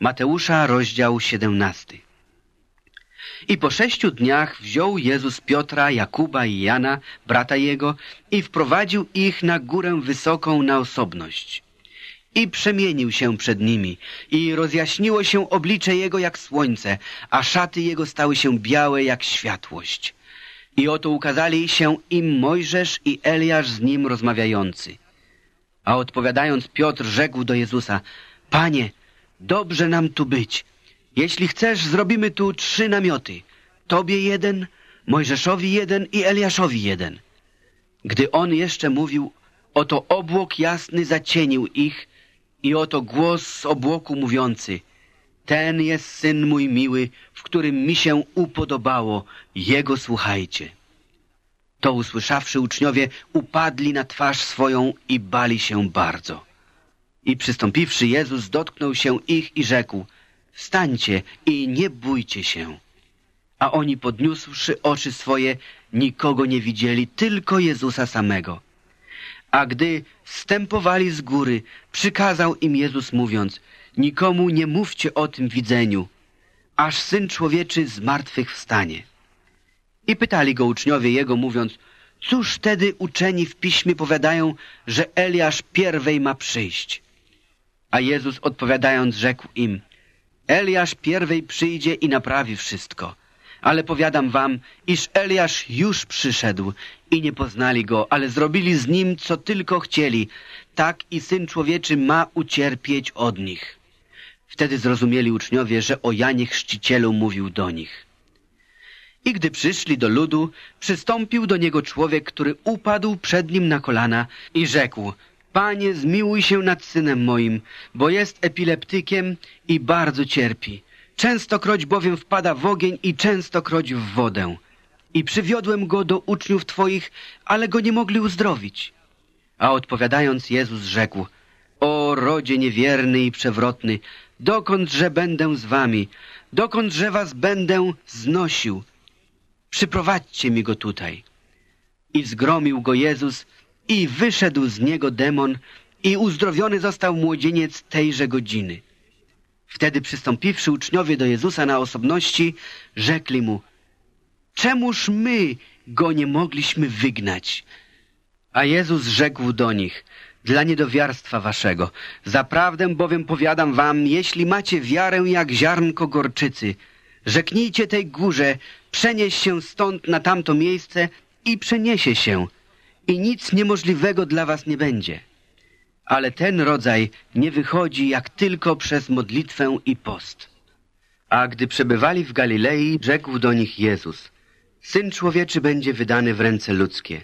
Mateusza, rozdział 17. I po sześciu dniach wziął Jezus Piotra, Jakuba i Jana, brata jego, i wprowadził ich na górę wysoką na osobność. I przemienił się przed nimi, i rozjaśniło się oblicze jego jak słońce, a szaty jego stały się białe jak światłość. I oto ukazali się im Mojżesz i Eliasz z nim rozmawiający. A odpowiadając Piotr rzekł do Jezusa, Panie, dobrze nam tu być. Jeśli chcesz, zrobimy tu trzy namioty. Tobie jeden, Mojżeszowi jeden i Eliaszowi jeden. Gdy on jeszcze mówił, oto obłok jasny zacienił ich i oto głos z obłoku mówiący, ten jest Syn mój miły, w którym mi się upodobało, Jego słuchajcie. To usłyszawszy uczniowie, upadli na twarz swoją i bali się bardzo. I przystąpiwszy Jezus dotknął się ich i rzekł, wstańcie i nie bójcie się. A oni podniósłszy oczy swoje, nikogo nie widzieli, tylko Jezusa samego. A gdy stępowali z góry, przykazał im Jezus mówiąc, nikomu nie mówcie o tym widzeniu, aż Syn Człowieczy z martwych wstanie. I pytali go uczniowie Jego, mówiąc, cóż wtedy uczeni w piśmie powiadają, że Eliasz pierwej ma przyjść? A Jezus odpowiadając rzekł im, Eliasz pierwej przyjdzie i naprawi wszystko. Ale powiadam wam, iż Eliasz już przyszedł i nie poznali go, ale zrobili z nim, co tylko chcieli. Tak i Syn Człowieczy ma ucierpieć od nich. Wtedy zrozumieli uczniowie, że o Janie Chrzcicielu mówił do nich. I gdy przyszli do ludu, przystąpił do niego człowiek, który upadł przed nim na kolana i rzekł, Panie, zmiłuj się nad synem moim, bo jest epileptykiem i bardzo cierpi. Częstokroć bowiem wpada w ogień i częstokroć w wodę. I przywiodłem go do uczniów Twoich, ale go nie mogli uzdrowić. A odpowiadając Jezus rzekł, O rodzie niewierny i przewrotny, dokądże będę z wami, dokądże was będę znosił. Przyprowadźcie mi go tutaj. I zgromił go Jezus i wyszedł z niego demon i uzdrowiony został młodzieniec tejże godziny. Wtedy przystąpiwszy uczniowie do Jezusa na osobności, rzekli mu, czemuż my go nie mogliśmy wygnać? A Jezus rzekł do nich, dla niedowiarstwa waszego. Zaprawdę bowiem powiadam wam, jeśli macie wiarę jak ziarnko gorczycy, rzeknijcie tej górze, przenieś się stąd na tamto miejsce i przeniesie się i nic niemożliwego dla was nie będzie. Ale ten rodzaj nie wychodzi jak tylko przez modlitwę i post. A gdy przebywali w Galilei, rzekł do nich Jezus, Syn Człowieczy będzie wydany w ręce ludzkie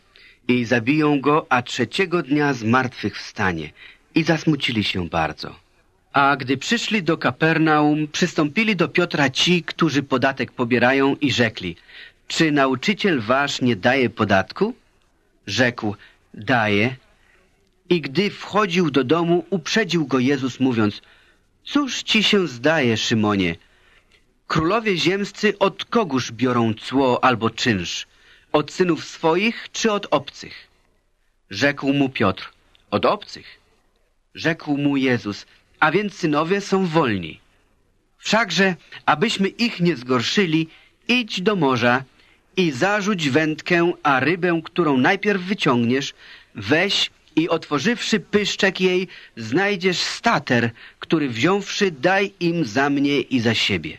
i zabiją go, a trzeciego dnia z martwych wstanie. I zasmucili się bardzo. A gdy przyszli do Kapernaum, przystąpili do Piotra ci, którzy podatek pobierają i rzekli, czy nauczyciel wasz nie daje podatku? Rzekł, daje. I gdy wchodził do domu, uprzedził go Jezus, mówiąc, cóż ci się zdaje, Szymonie? Królowie ziemscy od kogóż biorą cło albo czynsz? Od synów swoich czy od obcych? Rzekł mu Piotr, od obcych. Rzekł mu Jezus, a więc synowie są wolni. Wszakże, abyśmy ich nie zgorszyli, idź do morza i zarzuć wędkę, a rybę, którą najpierw wyciągniesz, weź i otworzywszy pyszczek jej, znajdziesz stater, który wziąwszy daj im za mnie i za siebie.